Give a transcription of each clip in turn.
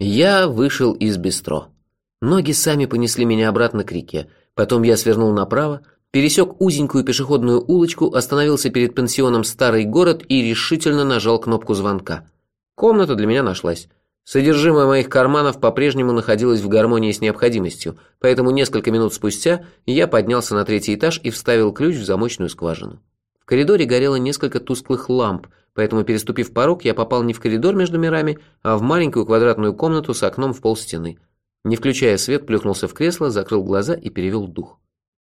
Я вышел из бистро. Ноги сами понесли меня обратно к реке. Потом я свернул направо, пересек узенькую пешеходную улочку, остановился перед пансионом «Старый город» и решительно нажал кнопку звонка. Комната для меня нашлась. Содержимое моих карманов по-прежнему находилось в гармонии с необходимостью, поэтому несколько минут спустя я поднялся на третий этаж и вставил ключ в замочную скважину. Коридоре горело несколько тусклых ламп, поэтому, переступив порог, я попал не в коридор между мирами, а в маленькую квадратную комнату с окном в полстены. Не включая свет, плюхнулся в кресло, закрыл глаза и перевел дух.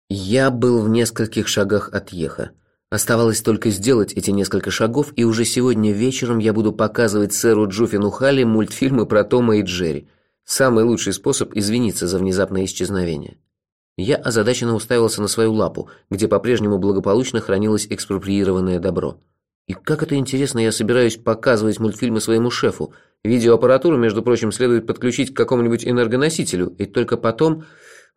Я был в нескольких шагах от Еха. Оставалось только сделать эти несколько шагов, и уже сегодня вечером я буду показывать сэру Джуфину Халли мультфильмы про Тома и Джерри. Самый лучший способ извиниться за внезапное исчезновение. Я озадаченно уставился на свою лапу, где по-прежнему благополучно хранилось экспроприированное добро. И как это интересно, я собираюсь показывать мультфильмы своему шефу. Видеоаппаратуру, между прочим, следует подключить к какому-нибудь энергоносителю, и только потом...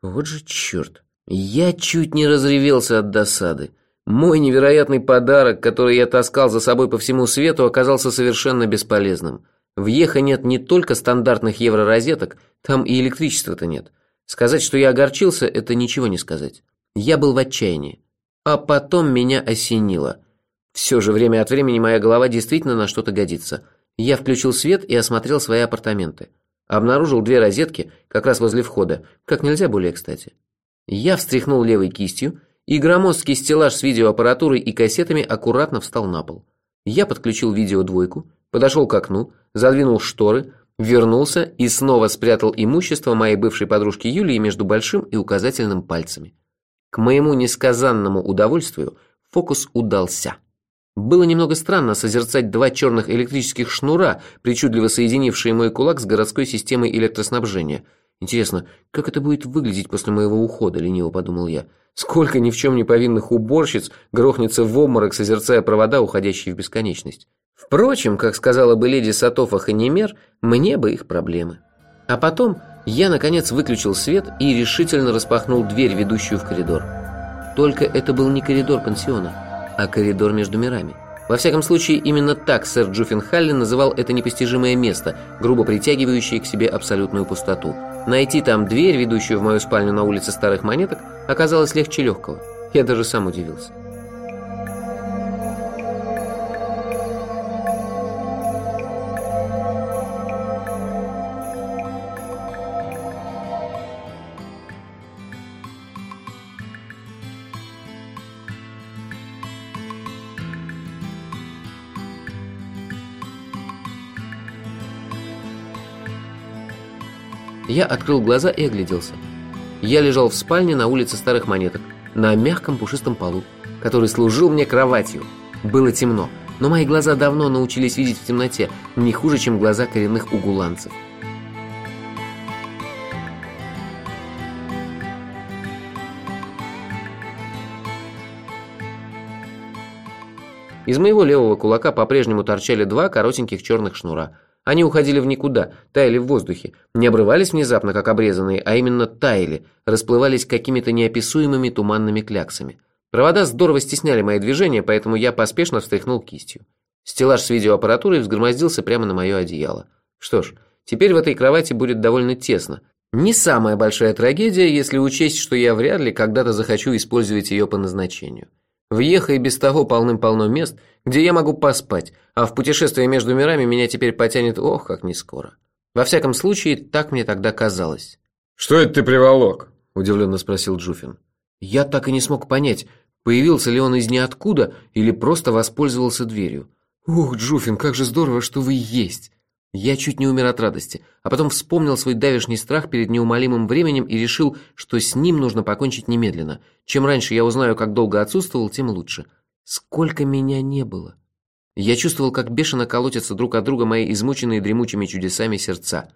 Вот же черт. Я чуть не разревелся от досады. Мой невероятный подарок, который я таскал за собой по всему свету, оказался совершенно бесполезным. В Ехо нет не только стандартных евророзеток, там и электричества-то нет. Сказать, что я огорчился, это ничего не сказать. Я был в отчаянии. А потом меня осенило – все же время от времени моя голова действительно на что-то годится. Я включил свет и осмотрел свои апартаменты. Обнаружил две розетки, как раз возле входа, как нельзя более кстати. Я встряхнул левой кистью, и громоздкий стеллаж с видеоаппаратурой и кассетами аккуратно встал на пол. Я подключил видеодвойку, подошел к окну, задвинул шторы, вернулся и снова спрятал имущество моей бывшей подружки Юлии между большим и указательным пальцами. К моему несказанному удовольствию фокус удался. Было немного странно созерцать два черных электрических шнура, причудливо соединившие мой кулак с городской системой электроснабжения. Интересно, как это будет выглядеть после моего ухода, лениво подумал я. Сколько ни в чем не повинных уборщиц грохнется в обморок, созерцая провода, уходящие в бесконечность. Впрочем, как сказала бы леди Сатофа Ханимер, мне бы их проблемы. А потом я, наконец, выключил свет и решительно распахнул дверь, ведущую в коридор. Только это был не коридор пансиона а коридор между мирами. Во всяком случае, именно так сэр Джуффин Халли называл это непостижимое место, грубо притягивающее к себе абсолютную пустоту. Найти там дверь, ведущую в мою спальню на улице Старых Монеток, оказалось легче легкого. Я даже сам удивился. Я открыл глаза и огляделся. Я лежал в спальне на улице Старых Монеток, на мягком пушистом полу, который служил мне кроватью. Было темно, но мои глаза давно научились видеть в темноте, не хуже, чем глаза коренных угуланцев. Из моего левого кулака по-прежнему торчали два коротеньких черных шнура – они уходили в никуда, таяли в воздухе, не обрывались внезапно, как обрезанные, а именно таяли, расплывались какими-то неописуемыми туманными кляксами. Провода здорово стесняли мои движения, поэтому я поспешно встряхнул кистью. Стеллаж с видеоаппаратурой взгромоздился прямо на мое одеяло. Что ж, теперь в этой кровати будет довольно тесно. Не самая большая трагедия, если учесть, что я вряд ли когда-то захочу использовать ее по назначению. В Ехо и без того полным-полно мест, где я могу поспать, а в путешествие между мирами меня теперь потянет ох, как не скоро. Во всяком случае, так мне тогда казалось. «Что это ты приволок?» – удивленно спросил Джуфин. Я так и не смог понять, появился ли он из ниоткуда или просто воспользовался дверью. «Ух, Джуфин, как же здорово, что вы есть!» Я чуть не умер от радости, а потом вспомнил свой давешний страх перед неумолимым временем и решил, что с ним нужно покончить немедленно. Чем раньше я узнаю, как долго отсутствовал, тем лучше. Сколько меня не было. Я чувствовал, как бешено колотятся друг от друга мои измученные дремучими чудесами сердца.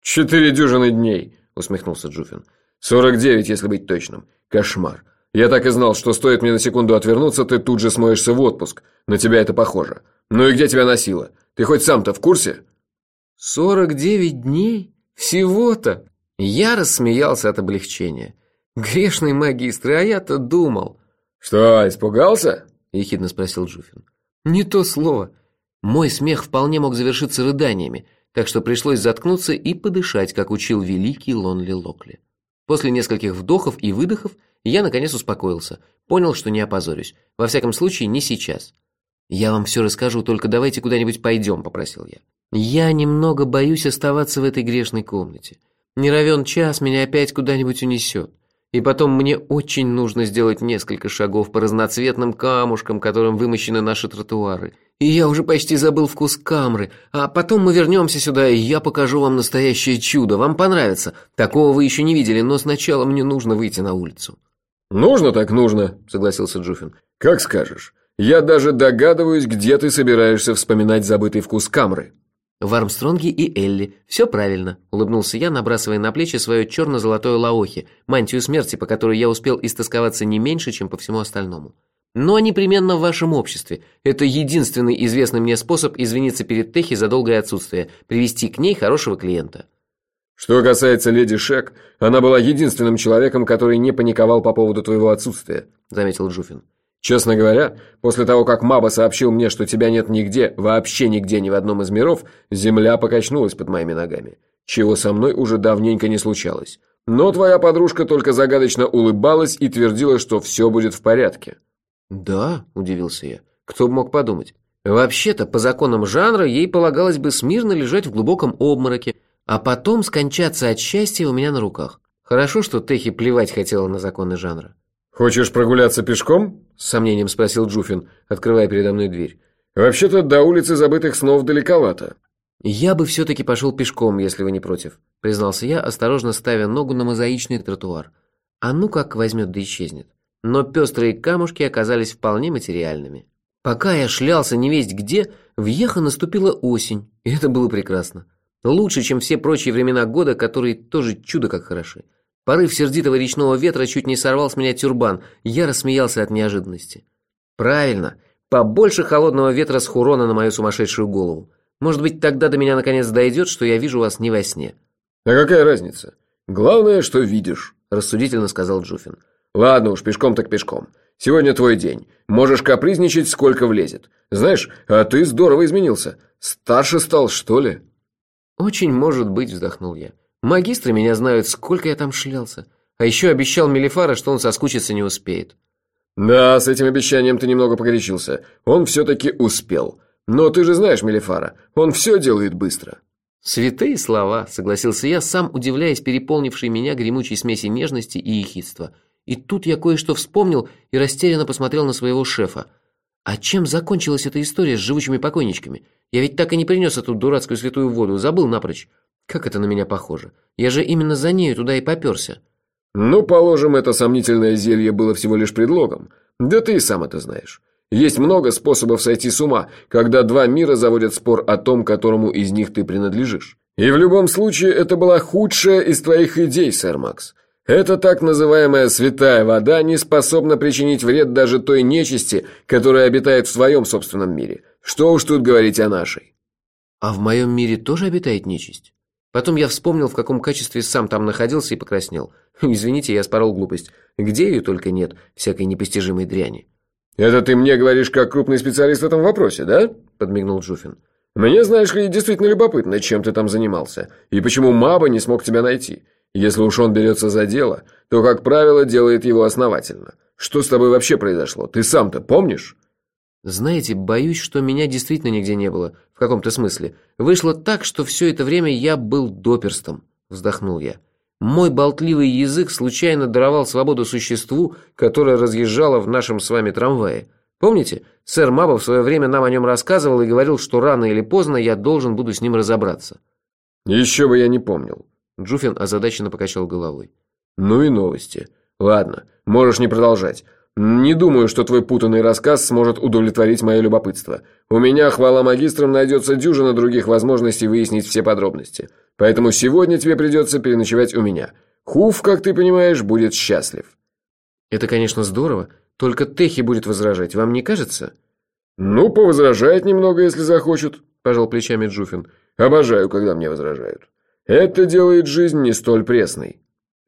«Четыре дюжины дней», — усмехнулся Джуфин. «Сорок девять, если быть точным. Кошмар. Я так и знал, что стоит мне на секунду отвернуться, ты тут же смоешься в отпуск. На тебя это похоже. Ну и где тебя носило? Ты хоть сам-то в курсе?» «Сорок девять дней? Всего-то?» Я рассмеялся от облегчения. «Грешный магистр, а я-то думал». «Что, испугался?» – ехидно спросил Джуфин. «Не то слово. Мой смех вполне мог завершиться рыданиями. так что пришлось заткнуться и подышать, как учил великий Лонли Локли. После нескольких вдохов и выдохов я наконец успокоился, понял, что не опозорюсь. Во всяком случае, не сейчас. «Я вам все расскажу, только давайте куда-нибудь пойдем», – попросил я. «Я немного боюсь оставаться в этой грешной комнате. Не равен час, меня опять куда-нибудь унесет. И потом мне очень нужно сделать несколько шагов по разноцветным камушкам, которым вымощены наши тротуары. И я уже почти забыл вкус камры. А потом мы вернемся сюда, и я покажу вам настоящее чудо. Вам понравится. Такого вы еще не видели, но сначала мне нужно выйти на улицу». «Нужно так нужно», – согласился Джуфин. «Как скажешь». Я даже догадываюсь, где ты собираешься вспоминать забытый вкус камры. В Армстронге и Элли. Все правильно, улыбнулся я, набрасывая на плечи свое черно-золотое лаохи, мантию смерти, по которой я успел истосковаться не меньше, чем по всему остальному. Но непременно в вашем обществе. Это единственный известный мне способ извиниться перед Техи за долгое отсутствие, привести к ней хорошего клиента. Что касается леди Шек, она была единственным человеком, который не паниковал по поводу твоего отсутствия, заметил Джуфин. Честно говоря, после того, как Маба сообщил мне, что тебя нет нигде, вообще нигде ни в одном из миров, земля покачнулась под моими ногами, чего со мной уже давненько не случалось. Но твоя подружка только загадочно улыбалась и твердила, что все будет в порядке. Да, удивился я. Кто бы мог подумать? Вообще-то, по законам жанра, ей полагалось бы смирно лежать в глубоком обмороке, а потом скончаться от счастья у меня на руках. Хорошо, что Техи плевать хотела на законы жанра. «Хочешь прогуляться пешком?» – с сомнением спросил Джуфин, открывая передо мной дверь. «Вообще-то до улицы забытых снов далековато». «Я бы все-таки пошел пешком, если вы не против», – признался я, осторожно ставя ногу на мозаичный тротуар. «А ну как возьмет да исчезнет». Но пестрые камушки оказались вполне материальными. Пока я шлялся не весть где, в Ехо наступила осень, и это было прекрасно. Лучше, чем все прочие времена года, которые тоже чудо как хороши. Порыв сердитого речного ветра чуть не сорвал с меня тюрбан. Я рассмеялся от неожиданности. Правильно, побольше холодного ветра с Хурона на мою сумасшедшую голову. Может быть, тогда до меня наконец дойдет, что я вижу вас не во сне. А какая разница? Главное, что видишь, рассудительно сказал Джуфин. Ладно уж, пешком так пешком. Сегодня твой день. Можешь капризничать, сколько влезет. Знаешь, а ты здорово изменился. Старше стал, что ли? Очень может быть, вздохнул я. Магистры меня знают, сколько я там шлялся. А еще обещал Мелифара, что он соскучиться не успеет. Да, с этим обещанием ты немного погорячился. Он все-таки успел. Но ты же знаешь Мелифара, он все делает быстро. Святые слова, согласился я, сам удивляясь переполнившей меня гремучей смеси нежности и ехидства. И тут я кое-что вспомнил и растерянно посмотрел на своего шефа. А чем закончилась эта история с живучими покойничками? Я ведь так и не принес эту дурацкую святую воду, забыл напрочь. Как это на меня похоже? Я же именно за нею туда и попёрся. Ну, положим, это сомнительное зелье было всего лишь предлогом. Да ты и сам это знаешь. Есть много способов сойти с ума, когда два мира заводят спор о том, которому из них ты принадлежишь. И в любом случае это была худшая из твоих идей, сэр Макс. Эта так называемая святая вода не способна причинить вред даже той нечисти, которая обитает в своем собственном мире. Что уж тут говорить о нашей. А в моем мире тоже обитает нечисть? Потом я вспомнил, в каком качестве сам там находился и покраснел. Извините, я спорол глупость. Где ее только нет, всякой непостижимой дряни. «Это ты мне говоришь как крупный специалист в этом вопросе, да?» – подмигнул Джуфин. «Мне, знаешь ли, действительно любопытно, чем ты там занимался, и почему Маба не смог тебя найти. Если уж он берется за дело, то, как правило, делает его основательно. Что с тобой вообще произошло? Ты сам-то помнишь?» Знаете, боюсь, что меня действительно нигде не было, в каком-то смысле. Вышло так, что все это время я был доперстом, вздохнул я. Мой болтливый язык случайно даровал свободу существу, которое разъезжало в нашем с вами трамвае. Помните, сэр Маба в свое время нам о нем рассказывал и говорил, что рано или поздно я должен буду с ним разобраться. Еще бы я не помнил. Джуфин озадаченно покачал головой. Ну и новости. Ладно, можешь не продолжать. Не думаю, что твой путанный рассказ сможет удовлетворить мое любопытство. У меня, хвала магистрам, найдется дюжина других возможностей выяснить все подробности. Поэтому сегодня тебе придется переночевать у меня. Хуф, как ты понимаешь, будет счастлив. Это, конечно, здорово, только Техи будет возражать, вам не кажется? Ну, повозражает немного, если захочет, пожал плечами Джуфин. Обожаю, когда мне возражают. Это делает жизнь не столь пресной.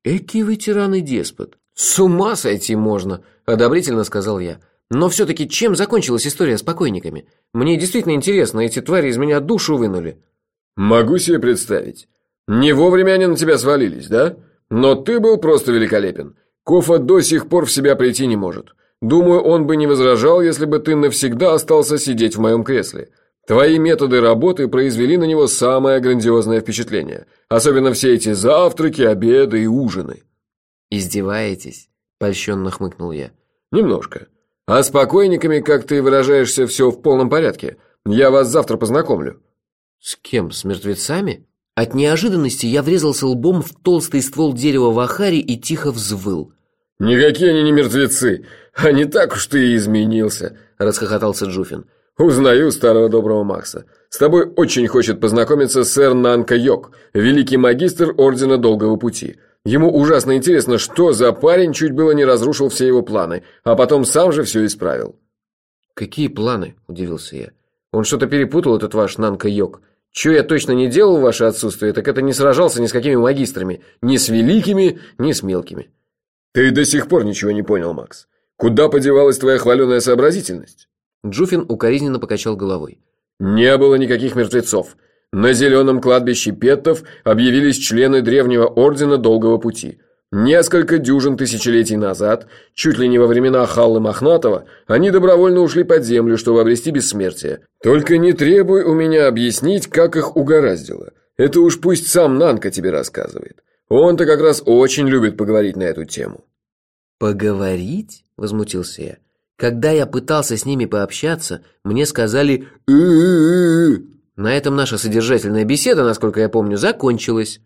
Эки вы тиран и деспот. С ума сойти можно, одобрительно сказал я. Но все-таки чем закончилась история с покойниками? Мне действительно интересно, эти твари из меня душу вынули. Могу себе представить. Не вовремя они на тебя свалились, да? Но ты был просто великолепен. Кофа до сих пор в себя прийти не может. Думаю, он бы не возражал, если бы ты навсегда остался сидеть в моем кресле. Твои методы работы произвели на него самое грандиозное впечатление. Особенно все эти завтраки, обеды и ужины. «Издеваетесь?» – польщенно хмыкнул я. «Немножко. А с покойниками, как ты выражаешься, все в полном порядке. Я вас завтра познакомлю». «С кем? С мертвецами?» От неожиданности я врезался лбом в толстый ствол дерева в ахаре и тихо взвыл. «Никакие они не мертвецы, а не так уж ты и изменился», – расхохотался Джуфин. «Узнаю старого доброго Макса. С тобой очень хочет познакомиться сэр Нанка Йок, великий магистр Ордена Долгого Пути. Ему ужасно интересно, что за парень чуть было не разрушил все его планы, а потом сам же все исправил». «Какие планы?» – удивился я. «Он что-то перепутал, этот ваш Нанка Йок. Чего я точно не делал в ваше отсутствие, так это не сражался ни с какими магистрами, ни с великими, ни с мелкими». «Ты до сих пор ничего не понял, Макс. Куда подевалась твоя хваленая сообразительность?» Джуфин укоризненно покачал головой. «Не было никаких мертвецов. На зеленом кладбище Петтов объявились члены древнего ордена Долгого Пути. Несколько дюжин тысячелетий назад, чуть ли не во времена Халлы Мохнатого, они добровольно ушли под землю, чтобы обрести бессмертие. Только не требуй у меня объяснить, как их угораздило. Это уж пусть сам Нанка тебе рассказывает. Он-то как раз очень любит поговорить на эту тему». «Поговорить?» – возмутился я. «Когда я пытался с ними пообщаться, мне сказали «ы-ы-ы-ы». На этом наша содержательная беседа, насколько я помню, закончилась».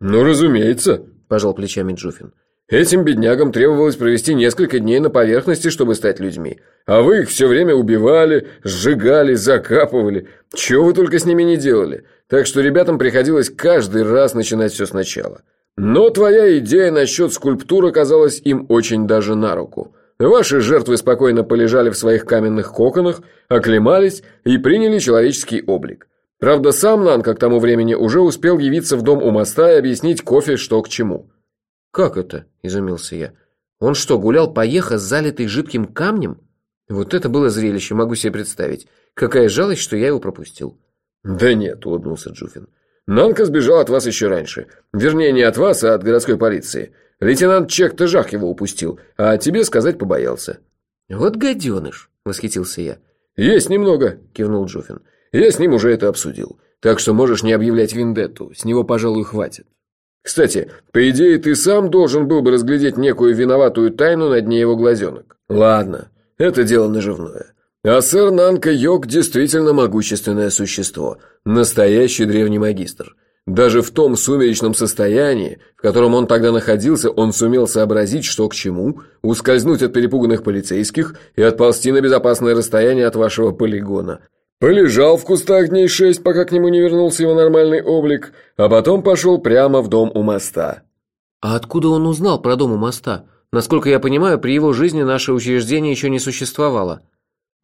«Ну, разумеется», – пожал плечами Джуфин. «Этим беднягам требовалось провести несколько дней на поверхности, чтобы стать людьми. А вы их все время убивали, сжигали, закапывали. Чего вы только с ними не делали. Так что ребятам приходилось каждый раз начинать все сначала. Но твоя идея насчет скульптур оказалась им очень даже на руку. Ваши жертвы спокойно полежали в своих каменных коконах, оклемались и приняли человеческий облик. Правда, сам Нанка к тому времени уже успел явиться в дом у моста и объяснить кофе, что к чему. «Как это?» – изумился я. «Он что, гулял по Еха, залитый жидким камнем?» Вот это было зрелище, могу себе представить. Какая жалость, что я его пропустил. «Да нет», – улыбнулся Джуфин. Нанка сбежал от вас еще раньше. Вернее, не от вас, а от городской полиции. Лейтенант Чек Тыжах его упустил, а тебе сказать побоялся». «Вот гаденыш», — восхитился я. «Есть немного», — кивнул Джуфин. «Я с ним уже это обсудил. Так что можешь не объявлять вендетту. С него, пожалуй, хватит. Кстати, по идее, ты сам должен был бы разглядеть некую виноватую тайну на дне его глазенок. Ладно, это дело наживное. А сэр Нанка Йог действительно могущественное существо, настоящий древний магистр. Даже в том сумеречном состоянии, в котором он тогда находился, он сумел сообразить, что к чему, ускользнуть от перепуганных полицейских и отползти на безопасное расстояние от вашего полигона. Полежал в кустах дней шесть, пока к нему не вернулся его нормальный облик, а потом пошел прямо в дом у моста. А откуда он узнал про дом у моста? Насколько я понимаю, при его жизни наше учреждение еще не существовало.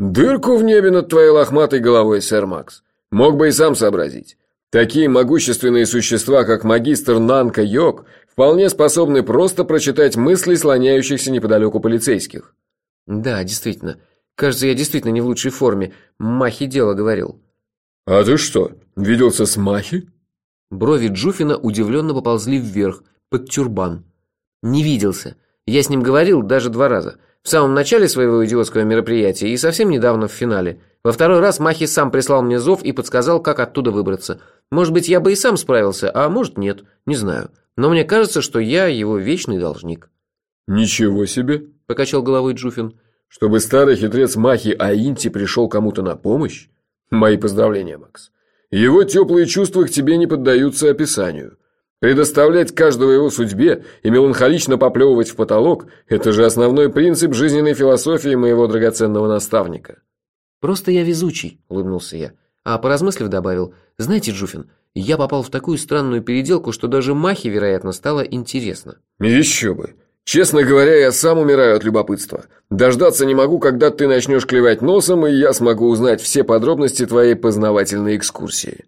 «Дырку в небе над твоей лохматой головой, сэр Макс. Мог бы и сам сообразить. Такие могущественные существа, как магистр Нанка Йог, вполне способны просто прочитать мысли слоняющихся неподалеку полицейских». «Да, действительно. Кажется, я действительно не в лучшей форме. Махи дело говорил». «А ты что, виделся с Махи?» Брови Джуфина удивленно поползли вверх, под тюрбан. «Не виделся. Я с ним говорил даже два раза. В самом начале своего идиотского мероприятия и совсем недавно в финале. Во второй раз Махи сам прислал мне зов и подсказал, как оттуда выбраться. Может быть, я бы и сам справился, а может нет, не знаю. Но мне кажется, что я его вечный должник». «Ничего себе!» – покачал головой Джуфин. «Чтобы старый хитрец Махи Аинти пришел кому-то на помощь? Мои поздравления, Макс. Его теплые чувства к тебе не поддаются описанию. Предоставлять каждого его судьбе и меланхолично поплевывать в потолок – это же основной принцип жизненной философии моего драгоценного наставника. «Просто я везучий», – улыбнулся я. А поразмыслив добавил, «Знаете, Джуфин, я попал в такую странную переделку, что даже Махе, вероятно, стало интересно». «Еще бы. Честно говоря, я сам умираю от любопытства. Дождаться не могу, когда ты начнешь клевать носом, и я смогу узнать все подробности твоей познавательной экскурсии».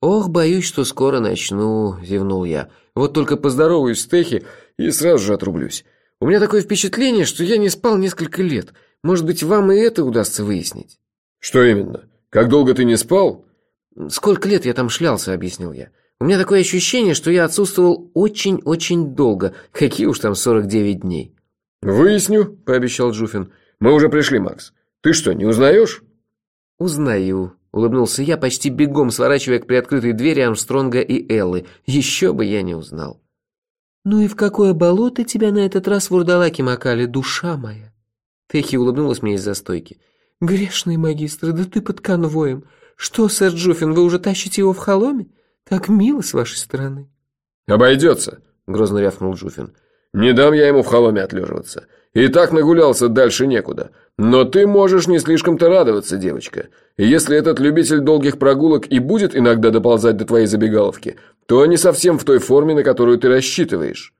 «Ох, боюсь, что скоро начну», – зевнул я. «Вот только поздороваюсь с Техи и сразу же отрублюсь. У меня такое впечатление, что я не спал несколько лет. Может быть, вам и это удастся выяснить?» «Что именно? Как долго ты не спал?» Сколько лет я там шлялся, объяснил я. У меня такое ощущение, что я отсутствовал очень-очень долго. Какие уж там 49 дней. «Выясню», – пообещал Джуфин. «Мы уже пришли, Макс. Ты что, не узнаешь?» «Узнаю», – улыбнулся я, почти бегом сворачивая к приоткрытой двери Армстронга и Эллы. Еще бы я не узнал. «Ну и в какое болото тебя на этот раз вурдалаки макали, душа моя?» Техи улыбнулась мне из-за стойки. «Грешный магистр, да ты под конвоем. Что, сэр Джуффин, вы уже тащите его в холоме? Как мило с вашей стороны». «Обойдется», — грозно рявкнул Джуффин. «Не дам я ему в холоме отлеживаться. И так нагулялся дальше некуда. Но ты можешь не слишком-то радоваться, девочка. И если этот любитель долгих прогулок и будет иногда доползать до твоей забегаловки, то не совсем в той форме, на которую ты рассчитываешь».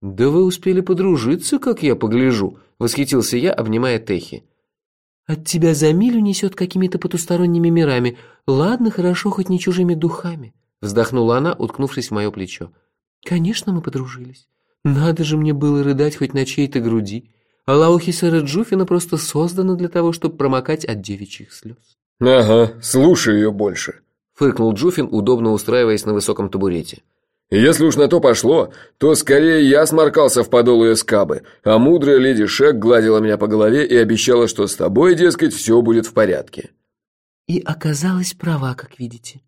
«Да вы успели подружиться, как я погляжу», — восхитился я, обнимая Техи. «От тебя за милю несет какими-то потусторонними мирами. Ладно, хорошо, хоть не чужими духами», — вздохнула она, уткнувшись в мое плечо. «Конечно, мы подружились. Надо же мне было рыдать хоть на чьей-то груди. А Лаухи сэра Джуфина просто создана для того, чтобы промокать от девичьих слез». «Ага, слушай ее больше», — фыркнул Джуфин, удобно устраиваясь на высоком табурете. Если уж на то пошло, то скорее я сморкался в подолу эскабы, а мудрая леди Шек гладила меня по голове и обещала, что с тобой, дескать, все будет в порядке. И оказалась права, как видите.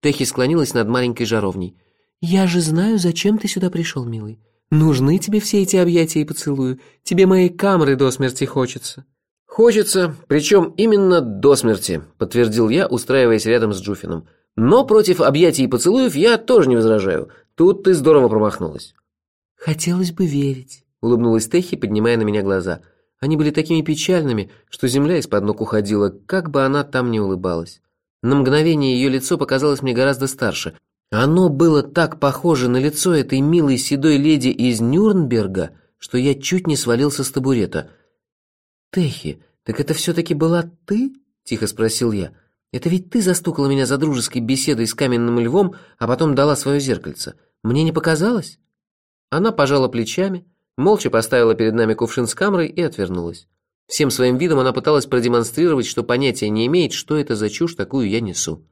Техи склонилась над маленькой жаровней. «Я же знаю, зачем ты сюда пришел, милый. Нужны тебе все эти объятия и поцелуи. Тебе моей камеры до смерти хочется». «Хочется, причем именно до смерти», — подтвердил я, устраиваясь рядом с Джуфином. «Но против объятий и поцелуев я тоже не возражаю. Тут ты здорово промахнулась». «Хотелось бы верить», — улыбнулась Техи, поднимая на меня глаза. Они были такими печальными, что земля из-под ног уходила, как бы она там ни улыбалась. На мгновение ее лицо показалось мне гораздо старше. Оно было так похоже на лицо этой милой седой леди из Нюрнберга, что я чуть не свалился с табурета. «Техи, так это все-таки была ты?» — тихо спросил я. «Это ведь ты застукала меня за дружеской беседой с каменным львом, а потом дала свое зеркальце. Мне не показалось?» Она пожала плечами, молча поставила перед нами кувшин с камрой и отвернулась. Всем своим видом она пыталась продемонстрировать, что понятия не имеет, что это за чушь такую я несу.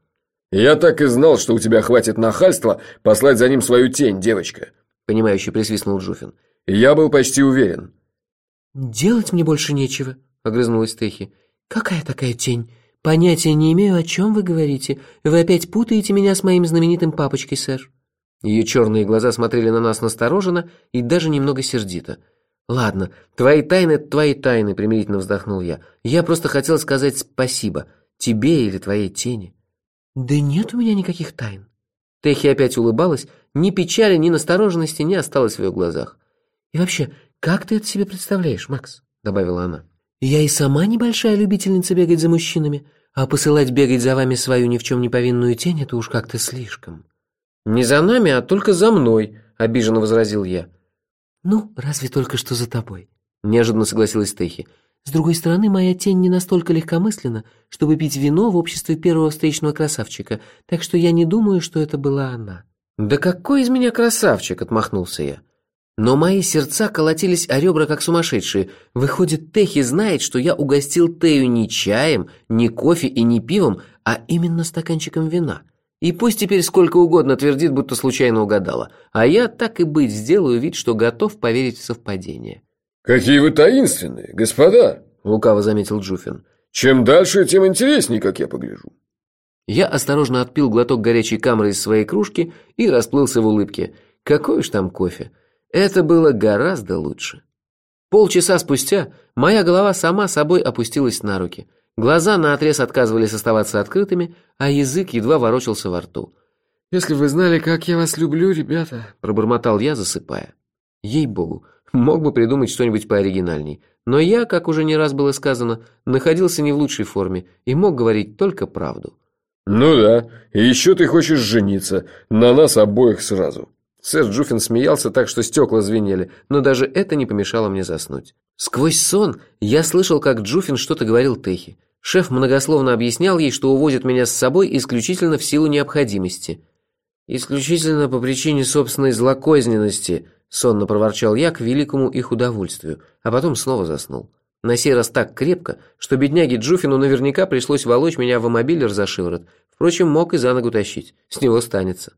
«Я так и знал, что у тебя хватит нахальства послать за ним свою тень, девочка», понимающе присвистнул Джуфин. «Я был почти уверен». «Делать мне больше нечего», — огрызнулась Техи. «Какая такая тень? Понятия не имею, о чем вы говорите. Вы опять путаете меня с моим знаменитым папочкой, сэр». Ее черные глаза смотрели на нас настороженно и даже немного сердито. «Ладно, твои тайны – твои тайны», – примирительно вздохнул я. «Я просто хотел сказать спасибо. Тебе или твоей тени». «Да нет у меня никаких тайн». Техи опять улыбалась. Ни печали, ни настороженности не осталось в ее глазах. «И вообще, как ты это себе представляешь, Макс?» – добавила она. «Я и сама небольшая любительница бегать за мужчинами, а посылать бегать за вами свою ни в чем не повинную тень – это уж как-то слишком». «Не за нами, а только за мной», – обиженно возразил я. «Ну, разве только что за тобой», – неожиданно согласилась Техи. «С другой стороны, моя тень не настолько легкомысленна, чтобы пить вино в обществе первого встречного красавчика, так что я не думаю, что это была она». «Да какой из меня красавчик?» – отмахнулся я. Но мои сердца колотились о ребра, как сумасшедшие. Выходит, Техи знает, что я угостил Тею не чаем, не кофе и не пивом, а именно стаканчиком вина. И пусть теперь сколько угодно твердит, будто случайно угадала, а я так и быть сделаю вид, что готов поверить в совпадение. «Какие вы таинственные, господа!» – лукаво заметил Джуфин. «Чем дальше, тем интереснее, как я погляжу». Я осторожно отпил глоток горячей камры из своей кружки и расплылся в улыбке. Какой уж там кофе. Это было гораздо лучше. Полчаса спустя моя голова сама собой опустилась на руки – Глаза наотрез отказывались оставаться открытыми, а язык едва ворочался во рту. «Если вы знали, как я вас люблю, ребята», – пробормотал я, засыпая. Ей-богу, мог бы придумать что-нибудь пооригинальней. Но я, как уже не раз было сказано, находился не в лучшей форме и мог говорить только правду. «Ну да, и еще ты хочешь жениться. На нас обоих сразу». Сэр Джуффин смеялся так, что стекла звенели, но даже это не помешало мне заснуть. Сквозь сон я слышал, как Джуффин что-то говорил Техи. Шеф многословно объяснял ей, что увозит меня с собой исключительно в силу необходимости. «Исключительно по причине собственной злокозненности», — сонно проворчал я к великому их удовольствию, а потом снова заснул. На сей раз так крепко, что бедняге Джуфину наверняка пришлось волочь меня в мобилер за шиворот. Впрочем, мог и за ногу тащить. С него станется.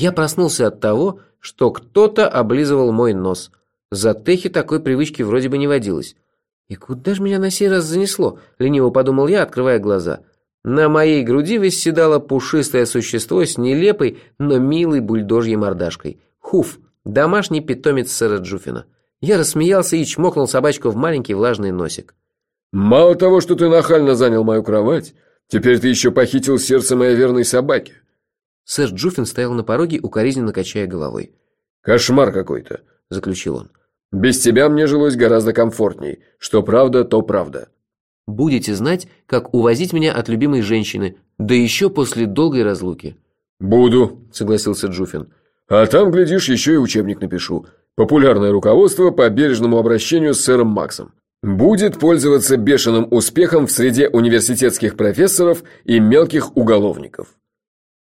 Я проснулся от того, что кто-то облизывал мой нос. За Техи такой привычки вроде бы не водилось. И куда же меня на сей раз занесло? Лениво подумал я, открывая глаза. На моей груди восседало пушистое существо с нелепой, но милой бульдожьей мордашкой. Хуф, домашний питомец сэра Джуфина. Я рассмеялся и чмокнул собачку в маленький влажный носик. «Мало того, что ты нахально занял мою кровать, теперь ты еще похитил сердце моей верной собаки». Сэр Джуфин стоял на пороге, укоризненно качая головой. «Кошмар какой-то», – заключил он. «Без тебя мне жилось гораздо комфортней. Что правда, то правда». «Будете знать, как увозить меня от любимой женщины, да еще после долгой разлуки». «Буду», – согласился Джуфин. «А там, глядишь, еще и учебник напишу. Популярное руководство по бережному обращению с сэром Максом. Будет пользоваться бешеным успехом в среде университетских профессоров и мелких уголовников».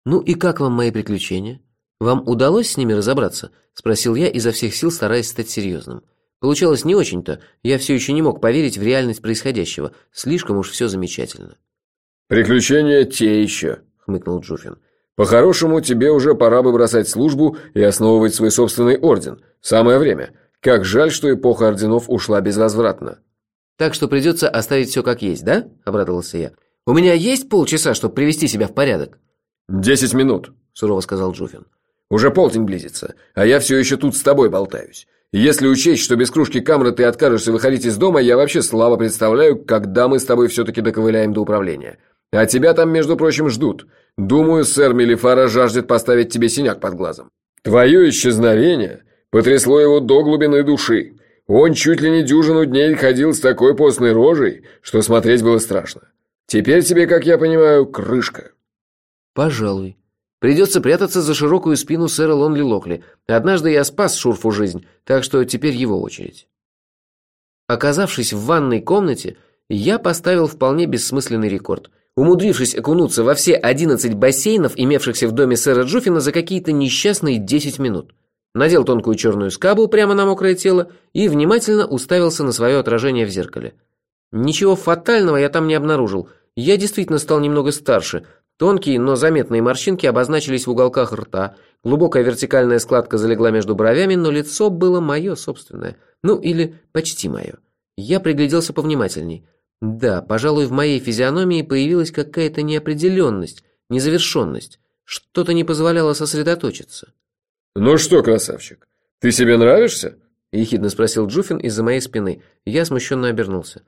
«Ну и как вам мои приключения? Вам удалось с ними разобраться?» – спросил я изо всех сил, стараясь стать серьезным. Получалось не очень-то, я все еще не мог поверить в реальность происходящего, слишком уж все замечательно. «Приключения те еще», – хмыкнул Джуфин. «По-хорошему, тебе уже пора бы бросать службу и основывать свой собственный орден. Самое время. Как жаль, что эпоха орденов ушла безвозвратно». «Так что придется оставить все как есть, да?» – обрадовался я. «У меня есть полчаса, чтобы привести себя в порядок?» «Десять минут», – сурово сказал Джуфин. «Уже полдень близится, а я все еще тут с тобой болтаюсь. Если учесть, что без кружки камры ты откажешься выходить из дома, я вообще слабо представляю, когда мы с тобой все-таки доковыляем до управления. А тебя там, между прочим, ждут. Думаю, сэр Мелифара жаждет поставить тебе синяк под глазом. Твое исчезновение потрясло его до глубины души. Он чуть ли не дюжину дней ходил с такой постной рожей, что смотреть было страшно. Теперь тебе, как я понимаю, крышка». «Пожалуй. Придется прятаться за широкую спину сэра Лонли Локли. Однажды я спас Шурфу жизнь, так что теперь его очередь». Оказавшись в ванной комнате, я поставил вполне бессмысленный рекорд. Умудрившись окунуться во все 11 бассейнов, имевшихся в доме сэра Джуфина, за какие-то несчастные 10 минут. Надел тонкую черную скабу прямо на мокрое тело и внимательно уставился на свое отражение в зеркале. Ничего фатального я там не обнаружил. Я действительно стал немного старше, Тонкие, но заметные морщинки обозначились в уголках рта, глубокая вертикальная складка залегла между бровями, но лицо было мое собственное. Ну, или почти мое. Я пригляделся повнимательней. Да, пожалуй, в моей физиономии появилась какая-то неопределенность, незавершенность. Что-то не позволяло сосредоточиться. «Ну что, красавчик, ты себе нравишься?» – ехидно спросил Джуфин из-за моей спины. Я смущенно обернулся.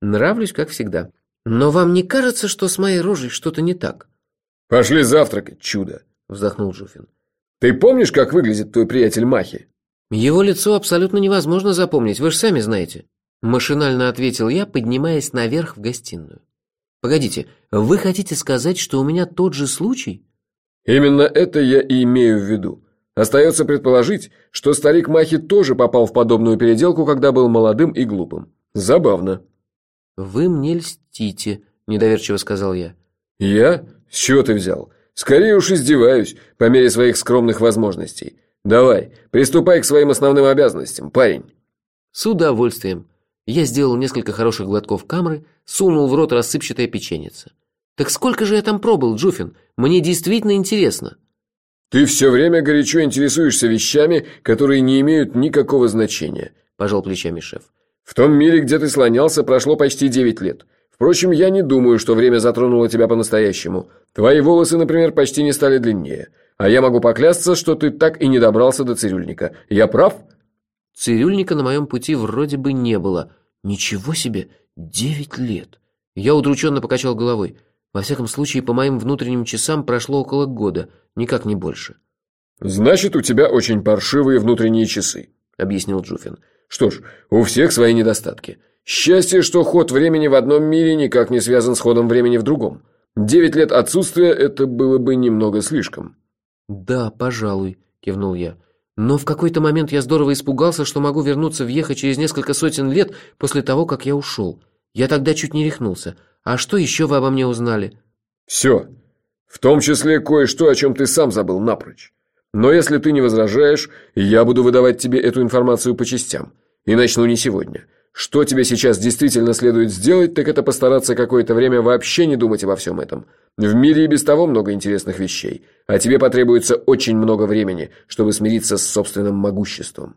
«Нравлюсь, как всегда. Но вам не кажется, что с моей рожей что-то не так?» «Пошли завтракать, чудо!» – вздохнул Жуфин. «Ты помнишь, как выглядит твой приятель Махи?» «Его лицо абсолютно невозможно запомнить, вы же сами знаете». Машинально ответил я, поднимаясь наверх в гостиную. «Погодите, вы хотите сказать, что у меня тот же случай?» «Именно это я и имею в виду. Остается предположить, что старик Махи тоже попал в подобную переделку, когда был молодым и глупым. Забавно». «Вы мне льстите», – недоверчиво сказал я. «Я? С чего ты взял? Скорее уж издеваюсь, по мере своих скромных возможностей. Давай, приступай к своим основным обязанностям, парень». «С удовольствием». Я сделал несколько хороших глотков камры, сунул в рот рассыпчатое печеньице. «Так сколько же я там пробыл, Джуфин? Мне действительно интересно». «Ты все время горячо интересуешься вещами, которые не имеют никакого значения», – пожал плечами шеф. «В том мире, где ты слонялся, прошло почти девять лет. Впрочем, я не думаю, что время затронуло тебя по-настоящему. Твои волосы, например, почти не стали длиннее. А я могу поклясться, что ты так и не добрался до цирюльника. Я прав?» Цирюльника на моем пути вроде бы не было. Ничего себе, девять лет. Я удрученно покачал головой. Во всяком случае, по моим внутренним часам прошло около года, никак не больше. «Значит, у тебя очень паршивые внутренние часы», — объяснил Джуфин. «Что ж, у всех свои недостатки. Счастье, что ход времени в одном мире никак не связан с ходом времени в другом. Девять лет отсутствия – это было бы немного слишком. «Да, пожалуй», – кивнул я. Но в какой-то момент я здорово испугался, что могу вернуться в Ехо через несколько сотен лет после того, как я ушел. Я тогда чуть не рехнулся. А что еще вы обо мне узнали? Все. В том числе кое-что, о чем ты сам забыл напрочь. Но если ты не возражаешь, я буду выдавать тебе эту информацию по частям. И начну не сегодня. Что тебе сейчас действительно следует сделать, так это постараться какое-то время вообще не думать обо всем этом. В мире и без того много интересных вещей, а тебе потребуется очень много времени, чтобы смириться с собственным могуществом.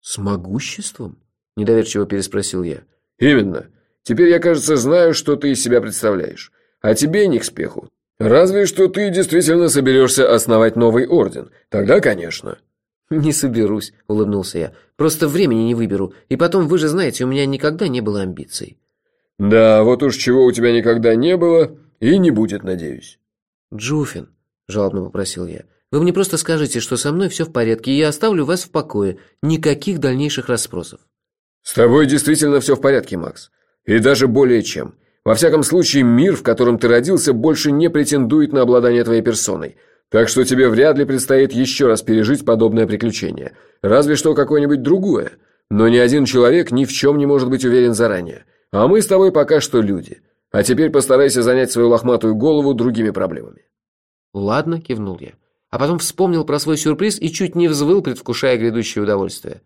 С могуществом? недоверчиво переспросил я. Именно. Теперь я, кажется, знаю, что ты из себя представляешь. А тебе не к спеху. Разве что ты действительно соберешься основать новый орден. Тогда, конечно. «Не соберусь», – улыбнулся я. «Просто времени не выберу. И потом, вы же знаете, у меня никогда не было амбиций». «Да, вот уж чего у тебя никогда не было и не будет, надеюсь». «Джуфин», – жалобно попросил я, – «вы мне просто скажите, что со мной все в порядке, и я оставлю вас в покое. Никаких дальнейших расспросов». «С тобой действительно все в порядке, Макс. И даже более чем. Во всяком случае, мир, в котором ты родился, больше не претендует на обладание твоей персоной». Так что тебе вряд ли предстоит еще раз пережить подобное приключение. Разве что какое-нибудь другое. Но ни один человек ни в чем не может быть уверен заранее. А мы с тобой пока что люди. А теперь постарайся занять свою лохматую голову другими проблемами. Ладно, кивнул я. А потом вспомнил про свой сюрприз и чуть не взвыл, предвкушая грядущее удовольствие.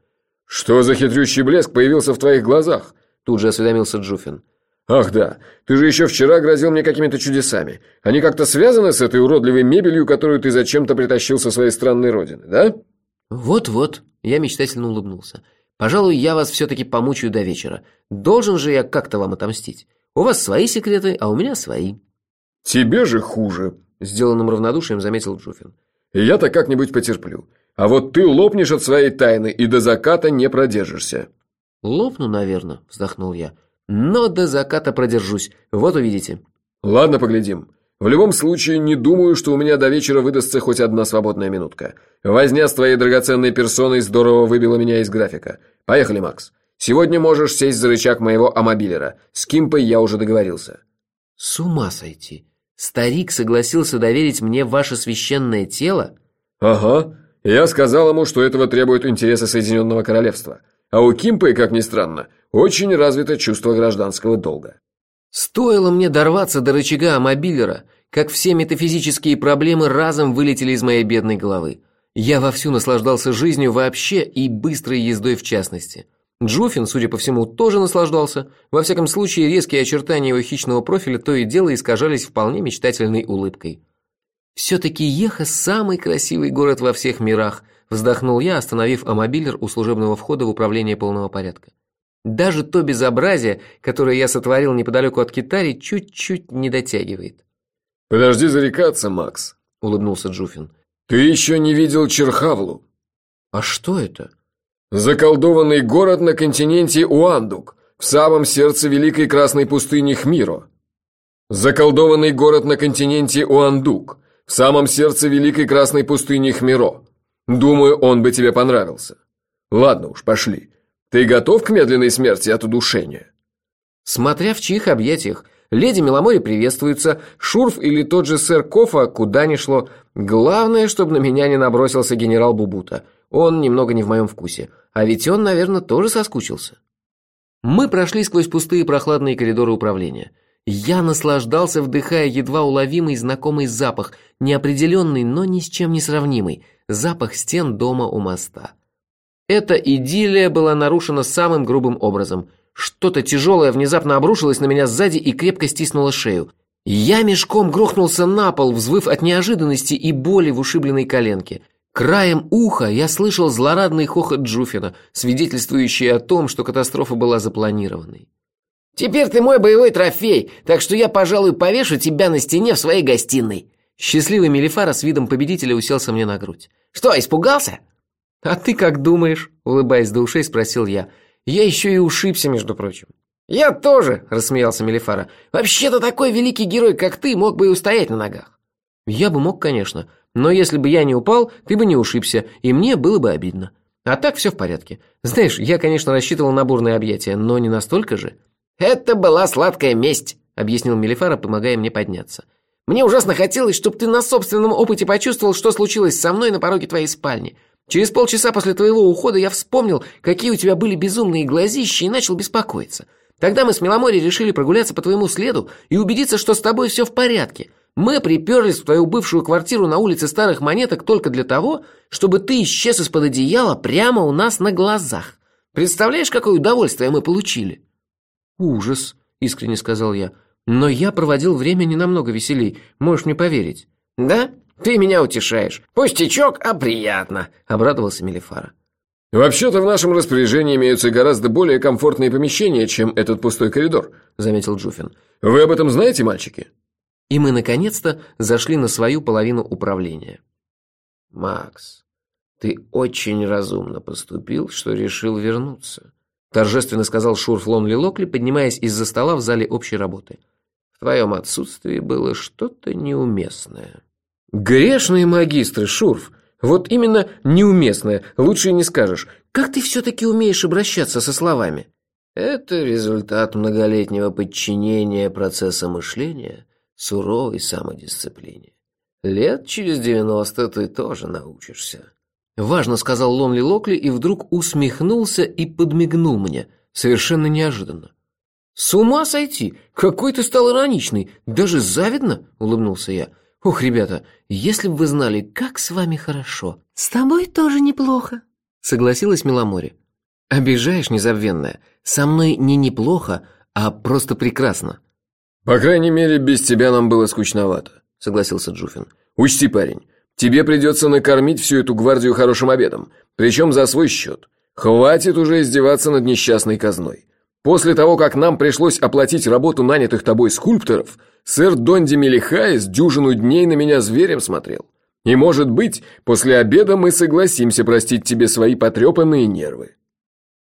Что за хитрющий блеск появился в твоих глазах? Тут же осведомился Джуфин. «Ах да, ты же еще вчера грозил мне какими-то чудесами. Они как-то связаны с этой уродливой мебелью, которую ты зачем-то притащил со своей странной родины, да?» «Вот-вот», – я мечтательно улыбнулся. «Пожалуй, я вас все-таки помучаю до вечера. Должен же я как-то вам отомстить. У вас свои секреты, а у меня свои». «Тебе же хуже», – сделанным равнодушием заметил Джуфин. «Я-то как-нибудь потерплю. А вот ты лопнешь от своей тайны и до заката не продержишься». «Лопну, наверное», – вздохнул я. Но до заката продержусь. Вот увидите. Ладно, поглядим. В любом случае, не думаю, что у меня до вечера выдастся хоть одна свободная минутка. Возня с твоей драгоценной персоной здорово выбила меня из графика. Поехали, Макс. Сегодня можешь сесть за рычаг моего амобилера. С Кимпой я уже договорился. С ума сойти. Старик согласился доверить мне ваше священное тело? Ага. Я сказал ему, что этого требуют интересы Соединенного Королевства. А у Кимпы, как ни странно, очень развито чувство гражданского долга. Стоило мне дорваться до рычага мобилера, как все метафизические проблемы разом вылетели из моей бедной головы. Я вовсю наслаждался жизнью вообще и быстрой ездой в частности. Джуфин, судя по всему, тоже наслаждался. Во всяком случае, резкие очертания его хищного профиля то и дело искажались вполне мечтательной улыбкой. «Все-таки Еха – самый красивый город во всех мирах», – вздохнул я, остановив амобилер у служебного входа в управление полного порядка. Даже то безобразие, которое я сотворил неподалеку от Китари, чуть-чуть не дотягивает. «Подожди зарекаться, Макс», – улыбнулся Джуфин. «Ты еще не видел Черхавлу». «А что это?» «Заколдованный город на континенте Уандук, в самом сердце великой красной пустыни Хмиро». «Заколдованный город на континенте Уандук, в самом сердце великой красной пустыни Хмиро. Думаю, он бы тебе понравился. Ладно уж, пошли. Ты готов к медленной смерти от удушения? Смотря в чьих объятиях. Леди Меломори приветствуется, Шурф или тот же сэр Кофа куда ни шло. Главное, чтобы на меня не набросился генерал Бубута. Он немного не в моем вкусе. А ведь он, наверное, тоже соскучился. Мы прошли сквозь пустые прохладные коридоры управления. Я наслаждался, вдыхая едва уловимый знакомый запах, неопределенный, но ни с чем не сравнимый. Запах стен дома у моста. Эта идиллия была нарушена самым грубым образом. Что-то тяжелое внезапно обрушилось на меня сзади и крепко стиснуло шею. Я мешком грохнулся на пол, взвыв от неожиданности и боли в ушибленной коленке. Краем уха я слышал злорадный хохот Джуфина, свидетельствующий о том, что катастрофа была запланированной. «Теперь ты мой боевой трофей, так что я, пожалуй, повешу тебя на стене в своей гостиной». Счастливый Мелифара с видом победителя уселся мне на грудь. «Что, испугался?» «А ты как думаешь?» – улыбаясь до ушей, спросил я. «Я еще и ушибся, между прочим». «Я тоже», – рассмеялся Мелифара. «Вообще-то такой великий герой, как ты, мог бы и устоять на ногах». «Я бы мог, конечно. Но если бы я не упал, ты бы не ушибся, и мне было бы обидно. А так все в порядке. Знаешь, я, конечно, рассчитывал на бурные объятия, но не настолько же». «Это была сладкая месть», – объяснил Мелифара, помогая мне подняться. «Мне ужасно хотелось, чтобы ты на собственном опыте почувствовал, что случилось со мной на пороге твоей спальни». Через полчаса после твоего ухода я вспомнил, какие у тебя были безумные глазища, и начал беспокоиться. Тогда мы с Меломори решили прогуляться по твоему следу и убедиться, что с тобой все в порядке. Мы приперлись в твою бывшую квартиру на улице Старых Монеток только для того, чтобы ты исчез из-под одеяла прямо у нас на глазах. Представляешь, какое удовольствие мы получили?» «Ужас», — искренне сказал я. «Но я проводил время не намного веселей, можешь мне поверить». «Да? Ты меня утешаешь. Пустячок, а приятно», — обрадовался Мелифара. «Вообще-то в нашем распоряжении имеются гораздо более комфортные помещения, чем этот пустой коридор», — заметил Джуфин. «Вы об этом знаете, мальчики?» И мы, наконец-то, зашли на свою половину управления. «Макс, ты очень разумно поступил, что решил вернуться», — торжественно сказал Шурф Лонли Локли, поднимаясь из-за стола в зале общей работы. «В твоем отсутствии было что-то неуместное». «Грешные магистры, Шурф! Вот именно неуместное, лучше не скажешь. Как ты все-таки умеешь обращаться со словами?» «Это результат многолетнего подчинения процесса мышления суровой самодисциплине. Лет через девяносто ты тоже научишься». Важно сказал Лонли Локли и вдруг усмехнулся и подмигнул мне, совершенно неожиданно. «С ума сойти! Какой ты стал ироничный! Даже завидно!» – улыбнулся я. «Ох, ребята, если бы вы знали, как с вами хорошо!» «С тобой тоже неплохо», – согласилась Миломори. «Обижаешь, незабвенная. Со мной не неплохо, а просто прекрасно». «По крайней мере, без тебя нам было скучновато», – согласился Джуфин. «Учти, парень, тебе придется накормить всю эту гвардию хорошим обедом, причем за свой счет. Хватит уже издеваться над несчастной казной. После того, как нам пришлось оплатить работу нанятых тобой скульпторов, сэр Донди Мелихайс дюжину дней на меня зверем смотрел. И, может быть, после обеда мы согласимся простить тебе свои потрепанные нервы».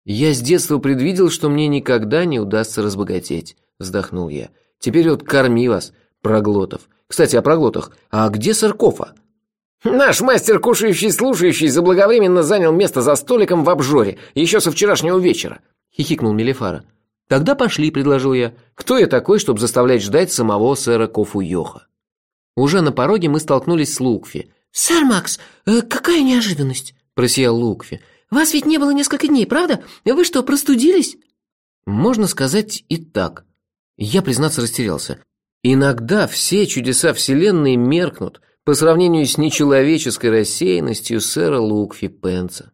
«Я с детства предвидел, что мне никогда не удастся разбогатеть», – вздохнул я. «Теперь вот корми вас, проглотов. Кстати, о проглотах. А где сэр Кофа?» «Наш мастер, кушающий, слушающий, заблаговременно занял место за столиком в обжоре, еще со вчерашнего вечера хихикнул Мелифара. «Тогда пошли», — предложил я. «Кто я такой, чтобы заставлять ждать самого сэра Кофу Йоха?» Уже на пороге мы столкнулись с Лукфи. «Сэр Макс, э, какая неожиданность!» – просиял Лукфи. «Вас ведь не было несколько дней, правда? Вы что, простудились?» Можно сказать и так. Я, признаться, растерялся. Иногда все чудеса Вселенной меркнут по сравнению с нечеловеческой рассеянностью сэра Лукфи Пенса.